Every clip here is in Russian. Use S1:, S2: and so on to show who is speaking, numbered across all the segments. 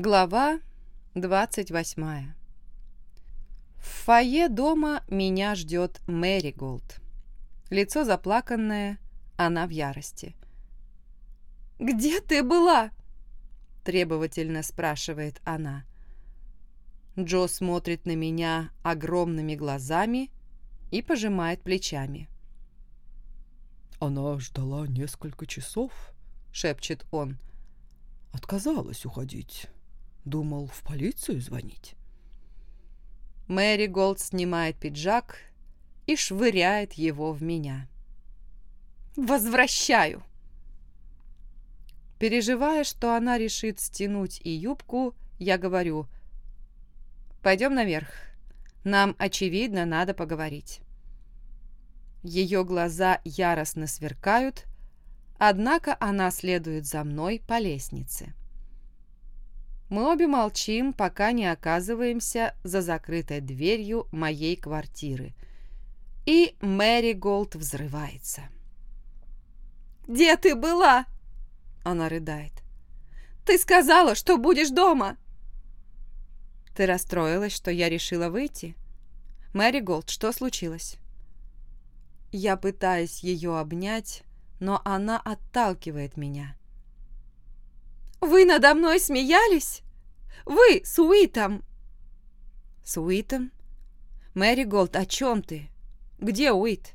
S1: Глава 28 В фойе дома меня ждет Мэри Голд. Лицо заплаканное, она в ярости. «Где ты была?» – требовательно спрашивает она. Джо смотрит на меня огромными глазами и пожимает плечами.
S2: «Она ждала несколько часов», — шепчет он. «Отказалась уходить. Думал, в полицию звонить».
S1: Мэри Голд снимает пиджак и швыряет его в меня. «Возвращаю!» Переживая, что она решит стянуть и юбку, я говорю – Пойдем наверх. Нам, очевидно, надо поговорить. Ее глаза яростно сверкают, однако она следует за мной по лестнице. Мы обе молчим, пока не оказываемся за закрытой дверью моей квартиры. И Мэри Голд взрывается. «Где ты была?» Она рыдает. «Ты сказала, что будешь дома!» «Ты расстроилась, что я решила выйти?» «Мэри Голд, что случилось?» Я пытаюсь ее обнять, но она отталкивает меня. «Вы надо мной смеялись? Вы с Уитом!» «С Уитом? Мэри Голд, о чем ты? Где Уит?»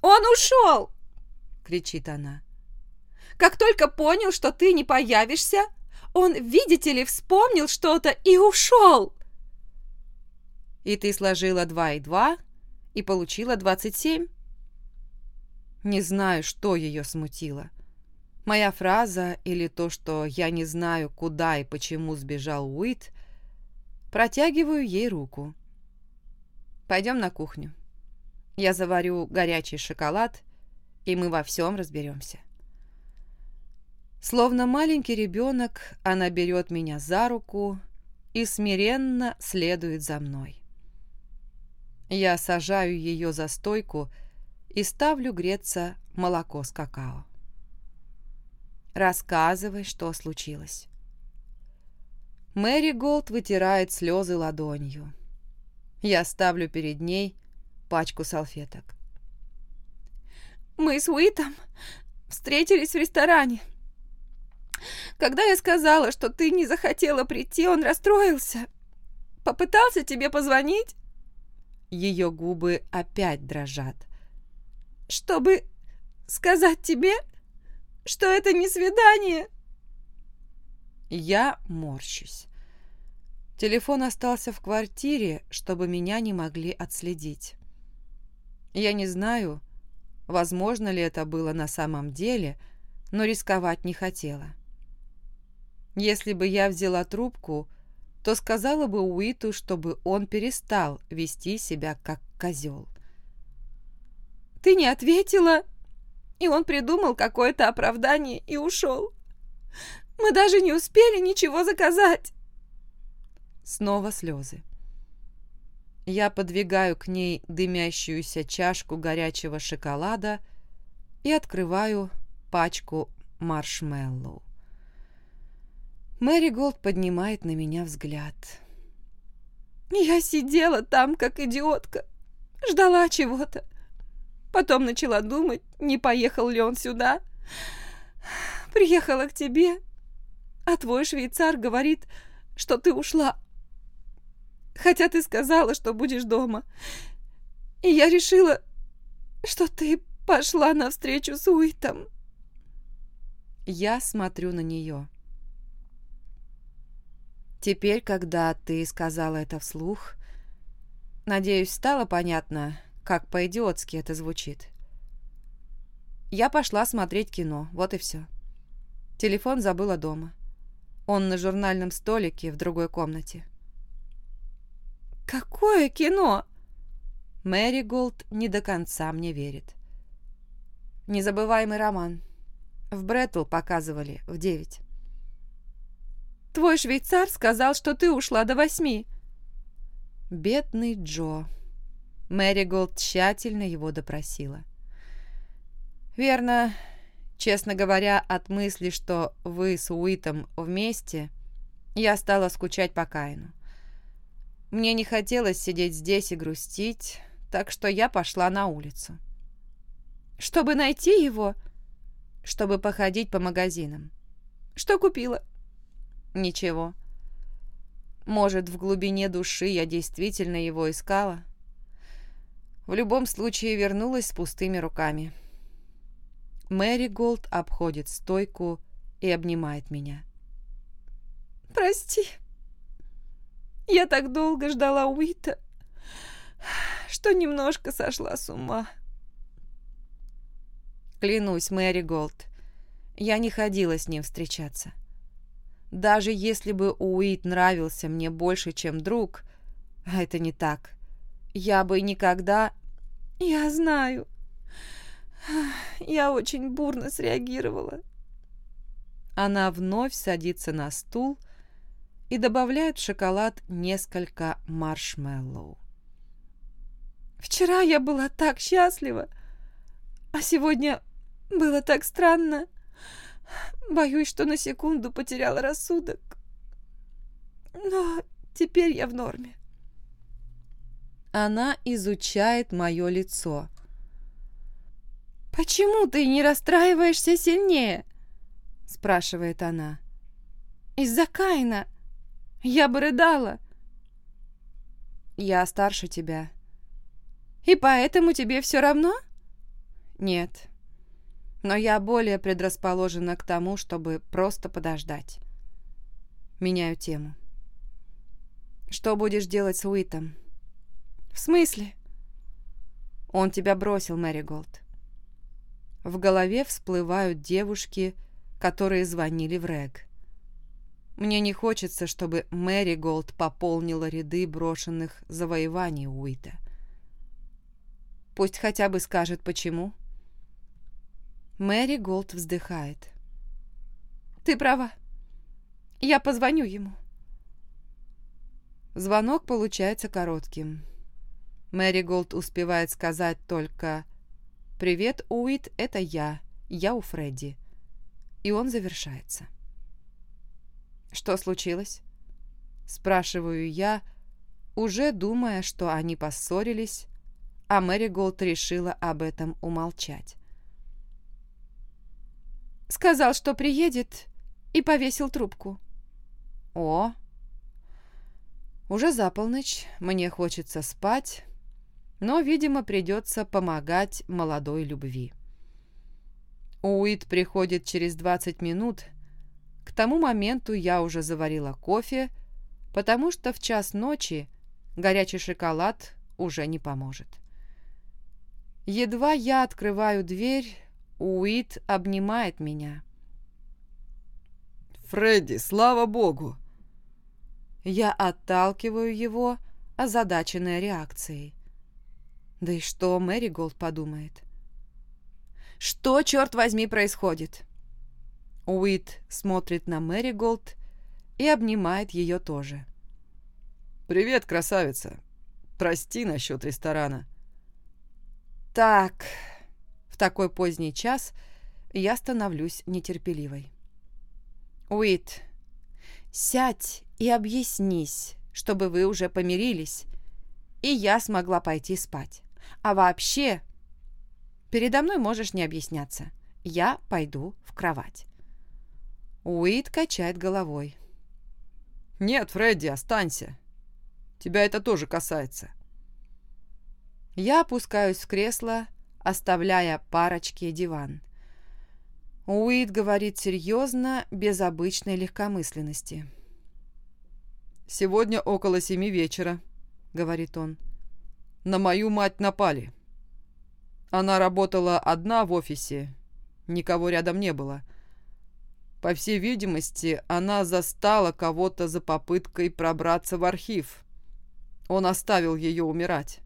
S1: «Он ушел!» — кричит она. «Как только понял, что ты не появишься, он, видите ли, вспомнил что-то и ушел. И ты сложила два и два и получила двадцать семь? Не знаю, что ее смутило. Моя фраза или то, что я не знаю, куда и почему сбежал Уит, протягиваю ей руку. Пойдем на кухню. Я заварю горячий шоколад, и мы во всем разберемся. Словно маленький ребенок, она берет меня за руку и смиренно следует за мной. Я сажаю ее за стойку и ставлю греться молоко с какао. Рассказывай, что случилось. Мэри Голд вытирает слезы ладонью. Я ставлю перед ней пачку салфеток. «Мы с Уитом встретились в ресторане», когда я сказала, что ты не захотела прийти, он расстроился. Попытался тебе позвонить?» Ее губы опять дрожат. «Чтобы сказать тебе, что это не свидание?» Я морщусь. Телефон остался в квартире, чтобы меня не могли отследить. Я не знаю, возможно ли это было на самом деле, но рисковать не хотела. Если бы я взяла трубку, то сказала бы Уиту, чтобы он перестал вести себя как козел. «Ты не ответила!» И он придумал какое-то оправдание и ушел. Мы даже не успели ничего заказать. Снова слезы. Я подвигаю к ней дымящуюся чашку горячего шоколада и открываю пачку маршмеллоу. Мэри Голд поднимает на меня взгляд. Я сидела там, как идиотка, ждала чего-то. Потом начала думать, не поехал ли он сюда. Приехала к тебе, а твой швейцар говорит, что ты ушла. Хотя ты сказала, что будешь дома. И я решила, что ты пошла навстречу с Уитом. Я смотрю на нее. Теперь, когда ты сказала это вслух, надеюсь, стало понятно, как по-идиотски это звучит. Я пошла смотреть кино, вот и все. Телефон забыла дома. Он на журнальном столике в другой комнате. «Какое кино?» Мэри Голд не до конца мне верит. «Незабываемый роман. В Бреттл показывали в девять». Твой швейцар сказал, что ты ушла до восьми». Бедный Джо. Мэри Голд тщательно его допросила. «Верно. Честно говоря, от мысли, что вы с Уитом вместе, Я стала скучать по Каину. Мне не хотелось сидеть здесь и грустить, так что я пошла на улицу. Чтобы найти его, чтобы походить по магазинам. Что купила? Ничего. Может, в глубине души я действительно его искала? В любом случае вернулась с пустыми руками. Мэри Голд обходит стойку и обнимает меня. «Прости», я так долго ждала Уита, что немножко сошла с ума. Клянусь, Мэри Голд, я не ходила с ним встречаться. Даже если бы Уит нравился мне больше, чем друг, а это не так, я бы никогда... Я знаю. Я очень бурно среагировала. Она вновь садится на стул и добавляет в шоколад несколько маршмеллоу. «Вчера я была так счастлива, а сегодня было так странно. Боюсь, что на секунду потеряла рассудок. Но теперь я в норме». Она изучает мое лицо. «Почему ты не расстраиваешься сильнее?» спрашивает она. «Из-за Каина. Я бы рыдала. Я старше тебя. И поэтому тебе все равно? Нет. Но я более предрасположена к тому, чтобы просто подождать. Меняю тему. Что будешь делать с Уитом? В смысле? Он тебя бросил, Мэри Голд. В голове всплывают девушки, которые звонили в Рэг. Мне не хочется, чтобы Мэри Голд пополнила ряды брошенных завоеваний Уита. Пусть хотя бы скажет, почему. Мэри Голд вздыхает. «Ты права. Я позвоню ему». Звонок получается коротким. Мэри Голд успевает сказать только «Привет, Уит, это я. Я у Фредди». И он завершается. «Что случилось?» Спрашиваю я, уже думая, что они поссорились, а Мэри Голд решила об этом умолчать. «Сказал, что приедет, и повесил трубку». «О!» Уже за полночь, мне хочется спать, но, видимо, придется помогать молодой любви. Уит приходит через 20 минут, к тому моменту я уже заварила кофе, потому что в час ночи горячий шоколад уже не поможет. Едва я открываю дверь, Уит обнимает меня.
S2: «Фредди, слава богу!»
S1: Я отталкиваю его, озадаченная реакцией. Да и что Мэри Голд подумает? Что, черт возьми, происходит? Уит смотрит на Мэри Голд и обнимает ее тоже.
S2: «Привет, красавица. Прости насчет ресторана».
S1: «Так...» В такой поздний час я становлюсь нетерпеливой. «Уит, сядь и объяснись, чтобы вы уже помирились, и я смогла пойти спать. А вообще, передо мной можешь не объясняться. Я пойду в кровать». Уит качает головой.
S2: «Нет, Фредди, останься. Тебя это тоже касается».
S1: Я опускаюсь в кресло, оставляя парочке диван. Уит говорит серьезно, без обычной легкомысленности.
S2: «Сегодня около семи вечера», — говорит он. «На мою мать напали. Она работала одна в офисе, никого рядом не было. По всей видимости, она застала кого-то за попыткой пробраться в архив. Он оставил ее умирать.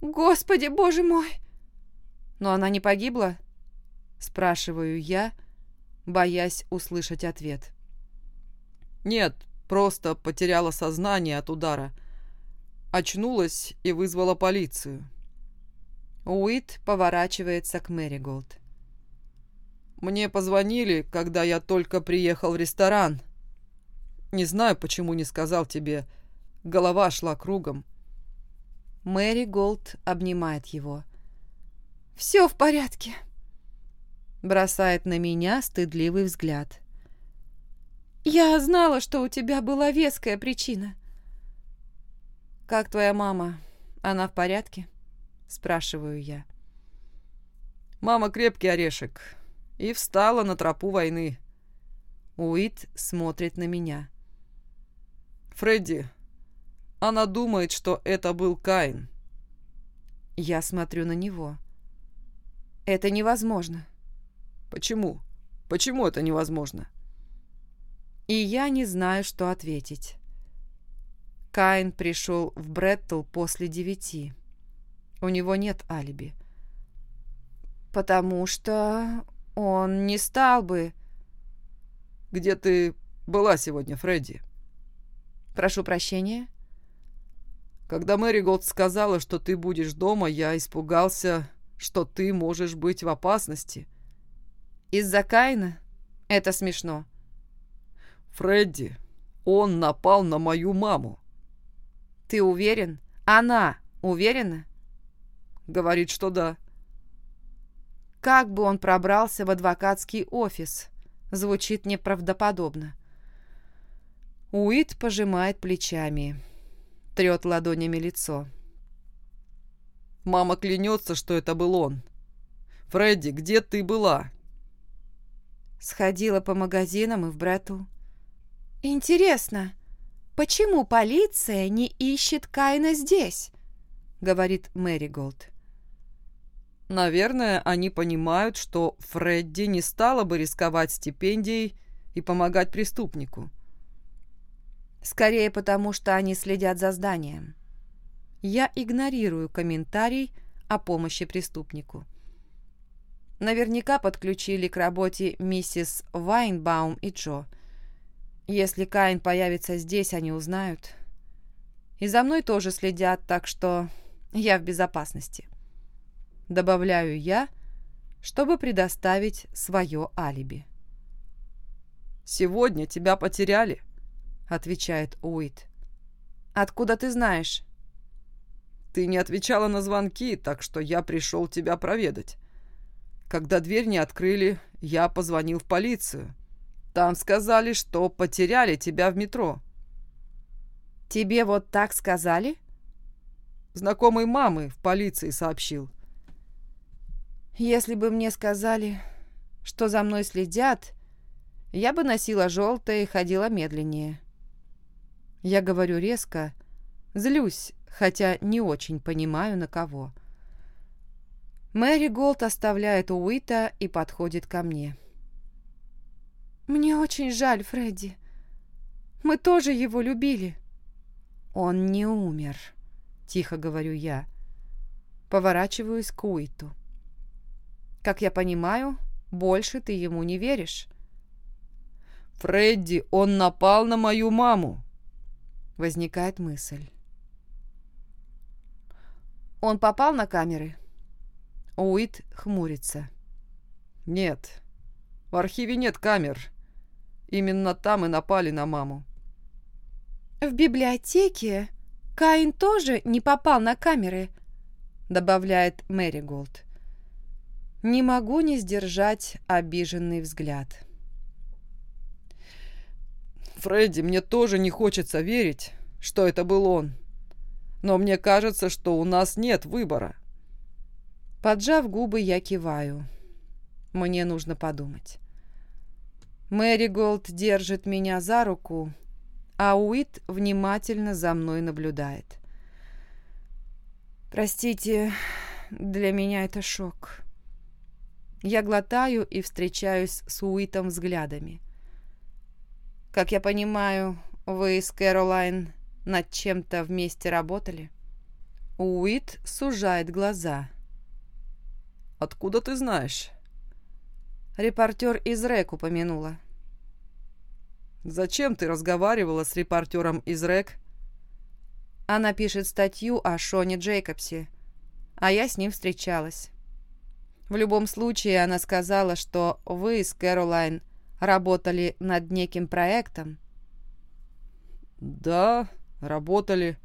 S1: «Господи, боже мой!» «Но она не погибла?» Спрашиваю я, боясь услышать ответ.
S2: «Нет, просто потеряла сознание от удара. Очнулась и вызвала полицию».
S1: Уит поворачивается к Мэриголд.
S2: Мне позвонили, когда я только приехал в ресторан. Не знаю, почему не сказал тебе. Голова шла кругом.
S1: Мэри Голд обнимает его. «Все в порядке», бросает на меня стыдливый взгляд. «Я знала, что у тебя была веская причина». «Как твоя мама? Она в порядке?» – спрашиваю я.
S2: «Мама крепкий орешек и встала на тропу войны».
S1: Уит смотрит на меня.
S2: «Фредди, она думает, что это был Каин».
S1: Я смотрю на него. «Это невозможно».
S2: Почему? Почему это невозможно?
S1: И я не знаю, что ответить. Каин пришел в Бреттл после девяти. У него нет алиби. Потому что он не стал бы...
S2: Где ты была сегодня, Фредди?
S1: Прошу прощения.
S2: Когда Мэри Голд сказала, что ты будешь дома, я испугался, что ты можешь быть в опасности.
S1: Из-за Каина? Это смешно.
S2: Фредди, он напал на мою маму.
S1: Ты уверен? Она уверена?
S2: Говорит, что да.
S1: Как бы он пробрался в адвокатский офис? Звучит неправдоподобно. Уит пожимает плечами, трет ладонями лицо.
S2: Мама клянется, что это был он. Фредди, где ты была?
S1: Сходила по магазинам и в Брэттл. «Интересно, почему полиция не ищет Кайна здесь?» — говорит Мэри Голд.
S2: «Наверное, они понимают, что Фредди не стала бы рисковать стипендией и помогать преступнику».
S1: «Скорее потому, что они следят за зданием. Я игнорирую комментарий о помощи преступнику». Наверняка подключили к работе миссис Вайнбаум и Джо. Если Каин появится здесь, они узнают. И за мной тоже следят, так что я в безопасности. Добавляю я, чтобы предоставить свое алиби.
S2: «Сегодня тебя потеряли», — отвечает Уит.
S1: «Откуда ты знаешь?»
S2: «Ты не отвечала на звонки, так что я пришел тебя проведать. Когда дверь не открыли, я позвонил в полицию. Там сказали, что потеряли тебя в метро.
S1: Тебе вот так сказали?
S2: Знакомый мамы в полиции сообщил.
S1: Если бы мне сказали, что за мной следят, я бы носила желтое и ходила медленнее. Я говорю резко, злюсь, хотя не очень понимаю, на кого. — Мэри Голд оставляет Уита и подходит ко мне. «Мне очень жаль, Фредди. Мы тоже его любили». «Он не умер», — тихо говорю я. Поворачиваюсь к Уиту. «Как я понимаю, больше ты ему не веришь».
S2: «Фредди, он напал на мою маму!»
S1: Возникает мысль. «Он попал на камеры?» Уит хмурится.
S2: «Нет, в архиве нет камер. Именно там и напали на маму».
S1: «В библиотеке Каин тоже не попал на камеры», добавляет Мэри Голд. Не могу не сдержать обиженный взгляд.
S2: «Фредди, мне тоже не хочется верить, что это был он. Но мне кажется, что у нас нет выбора».
S1: Поджав губы, я киваю. Мне нужно подумать. Мэри Голд держит меня за руку, а Уит внимательно за мной наблюдает. «Простите, для меня это шок». Я глотаю и встречаюсь с Уитом взглядами. «Как я понимаю, вы с Кэролайн над чем-то вместе работали?» Уит сужает глаза –
S2: Откуда ты знаешь?»
S1: Репортер из РЭК упомянула.
S2: «Зачем ты разговаривала с репортером из РЭК?»
S1: Она пишет статью о Шоне Джейкобсе, а я с ним встречалась. В любом случае, она сказала, что вы с Кэролайн работали над неким проектом.
S2: Да, работали.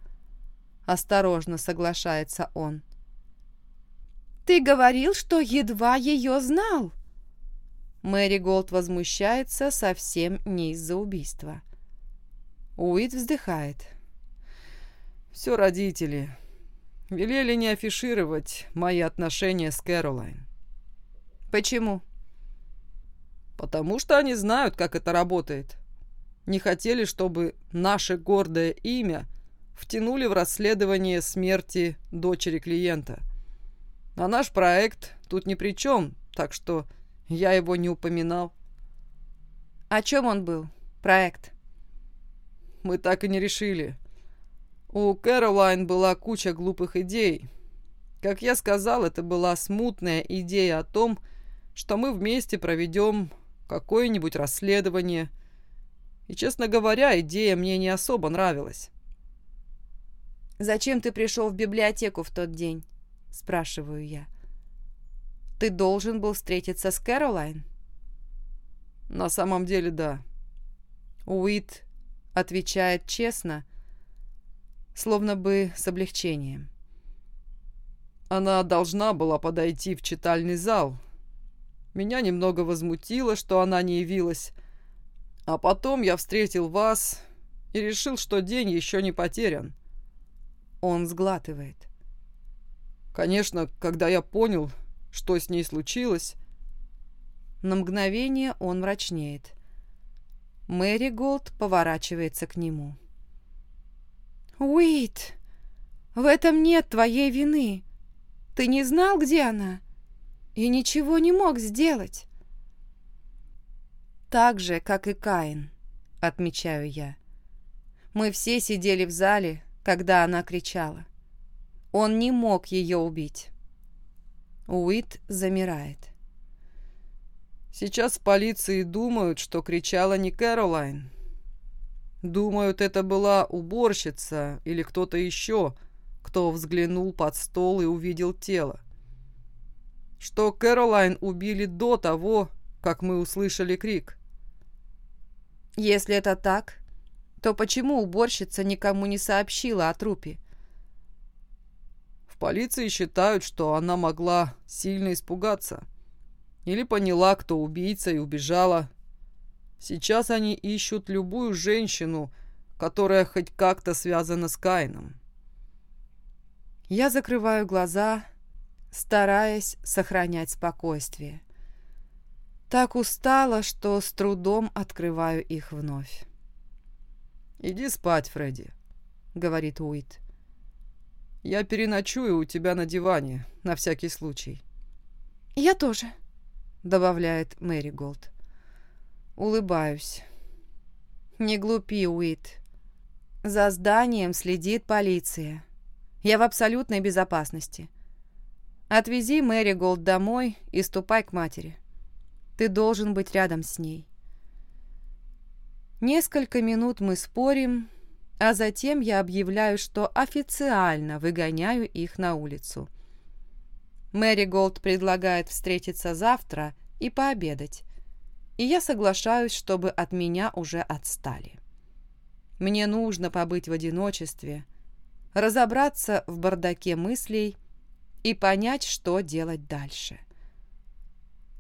S1: Осторожно соглашается он. Ты говорил, что едва ее знал. Мэри Голд возмущается совсем не из-за убийства. Уит вздыхает.
S2: Все родители. Велели не афишировать мои отношения с Кэролайн.
S1: Почему?
S2: Потому что они знают, как это работает. Не хотели, чтобы наше гордое имя втянули в расследование смерти дочери клиента. А наш проект тут ни при чем, так что я его не упоминал.
S1: О чем он был, проект?
S2: Мы так и не решили. У Кэролайн была куча глупых идей. Как я сказал, это была смутная идея о том, что мы вместе проведем какое-нибудь расследование. И, честно говоря, идея мне не особо нравилась.
S1: «Зачем ты пришел в библиотеку в тот день?» – спрашиваю я. «Ты должен был встретиться с Кэролайн?»
S2: «На самом деле, да».
S1: Уит отвечает честно, словно бы с облегчением.
S2: Она должна была подойти в читальный зал. Меня немного возмутило, что она не явилась. А потом я встретил вас и решил, что день еще не потерян.
S1: Он сглатывает.
S2: Конечно, когда я понял, что с ней случилось...
S1: На мгновение он мрачнеет. Мэри Голд поворачивается к нему. «Уит, в этом нет твоей вины. Ты не знал, где она, и ничего не мог сделать». «Так же, как и Каин», — отмечаю я. «Мы все сидели в зале, когда она кричала. Он не мог ее убить». Уит замирает.
S2: «Сейчас в полиции думают, что кричала не Кэролайн. Думают, это была уборщица или кто-то еще, кто взглянул под стол и увидел тело. Что Кэролайн убили до того, как мы услышали крик.
S1: Если это так, то почему уборщица никому не сообщила о трупе?
S2: Полиции считают, что она могла сильно испугаться. Или поняла, кто убийца, и убежала. Сейчас они ищут любую женщину, которая хоть как-то связана с Кайном.
S1: Я закрываю глаза, стараясь сохранять спокойствие. Так устала, что с трудом открываю их вновь.
S2: «Иди спать, Фредди», — говорит Уит. «Я переночую у тебя на диване, на всякий случай».
S1: «Я тоже», — добавляет Мэри Голд. Улыбаюсь. Не глупи, Уит. За зданием следит полиция. Я в абсолютной безопасности. Отвези Мэри Голд домой и ступай к матери. Ты должен быть рядом с ней. Несколько минут мы спорим, а затем я объявляю, что официально выгоняю их на улицу. Мэри Голд предлагает встретиться завтра и пообедать и я соглашаюсь, чтобы от меня уже отстали. Мне нужно побыть в одиночестве, разобраться в бардаке мыслей и понять, что делать дальше.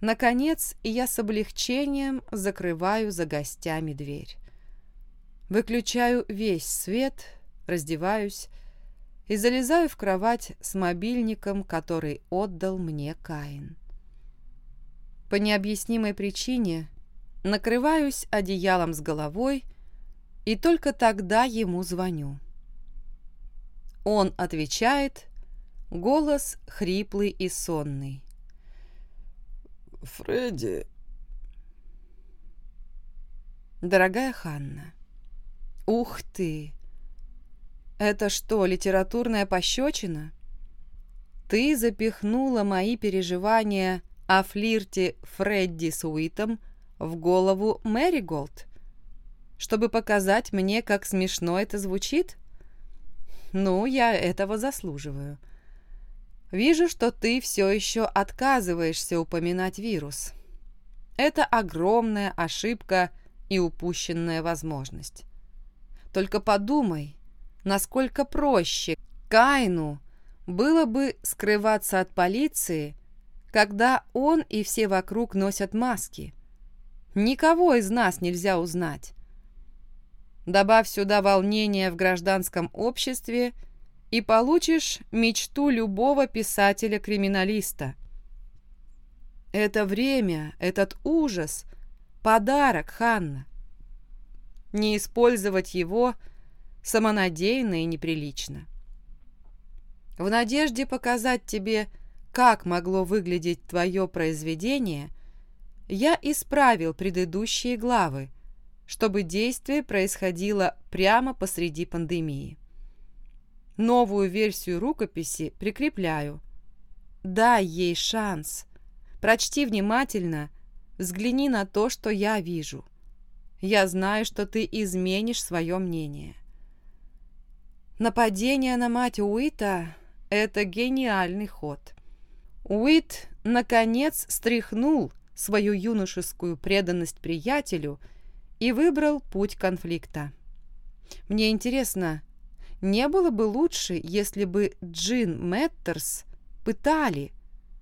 S1: Наконец, я с облегчением закрываю за гостями дверь. Выключаю весь свет, раздеваюсь и залезаю в кровать с мобильником, который отдал мне Каин. По необъяснимой причине накрываюсь одеялом с головой и только тогда ему звоню. Он отвечает, голос хриплый и сонный.
S2: «Фредди...»
S1: «Дорогая Ханна, ух ты! Это что, литературная пощечина? Ты запихнула мои переживания о флирте Фредди с Уитом в голову Мэри Голд, чтобы показать мне, как смешно это звучит? Ну, я этого заслуживаю. Вижу, что ты все еще отказываешься упоминать вирус. Это огромная ошибка и упущенная возможность. Только подумай, насколько проще Кайну было бы скрываться от полиции, когда он и все вокруг носят маски. Никого из нас нельзя узнать. Добавь сюда волнение в гражданском обществе и получишь мечту любого писателя-криминалиста. Это время, этот ужас – подарок, Ханна. Не использовать его самонадеянно и неприлично. В надежде показать тебе, как могло выглядеть твое произведение, я исправил предыдущие главы, чтобы действие происходило прямо посреди пандемии. Новую версию рукописи прикрепляю. Дай ей шанс. Прочти внимательно, взгляни на то, что я вижу. Я знаю, что ты изменишь свое мнение. Нападение на мать Уита – это гениальный ход. Уит, наконец, стряхнул свою юношескую преданность приятелю – и выбрал путь конфликта. Мне интересно, не было бы лучше, если бы Джин Мэттерс пытали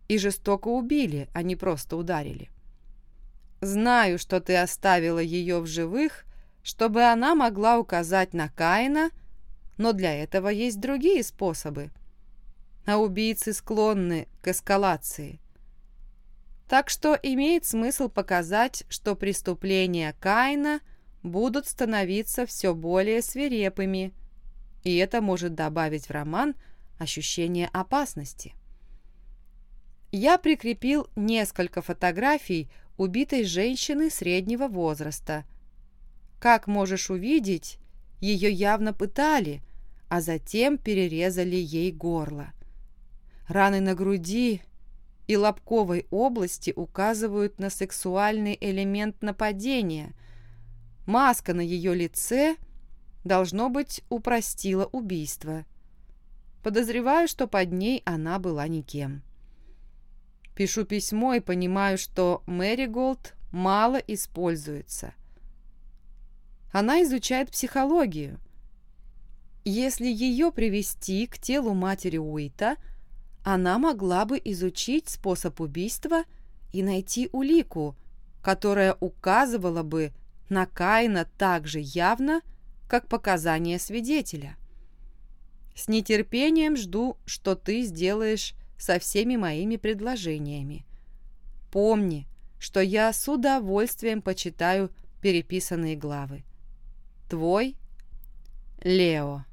S1: и жестоко убили, а не просто ударили? Знаю, что ты оставила ее в живых, чтобы она могла указать на Каина, но для этого есть другие способы. А убийцы склонны к эскалации. Так что имеет смысл показать, что преступления Каина будут становиться все более свирепыми, и это может добавить в роман ощущение опасности. Я прикрепил несколько фотографий убитой женщины среднего возраста. Как можешь увидеть, ее явно пытали, а затем перерезали ей горло. Раны на груди и лобковой области указывают на сексуальный элемент нападения. Маска на ее лице, должно быть, упростила убийство. Подозреваю, что под ней она была никем. Пишу письмо и понимаю, что Мэри Голд мало используется. Она изучает психологию. Если ее привести к телу матери Уита – она могла бы изучить способ убийства и найти улику, которая указывала бы на Каина так же явно, как показания свидетеля. С нетерпением жду, что ты сделаешь со всеми моими предложениями. Помни, что я с удовольствием почитаю переписанные главы. Твой Лео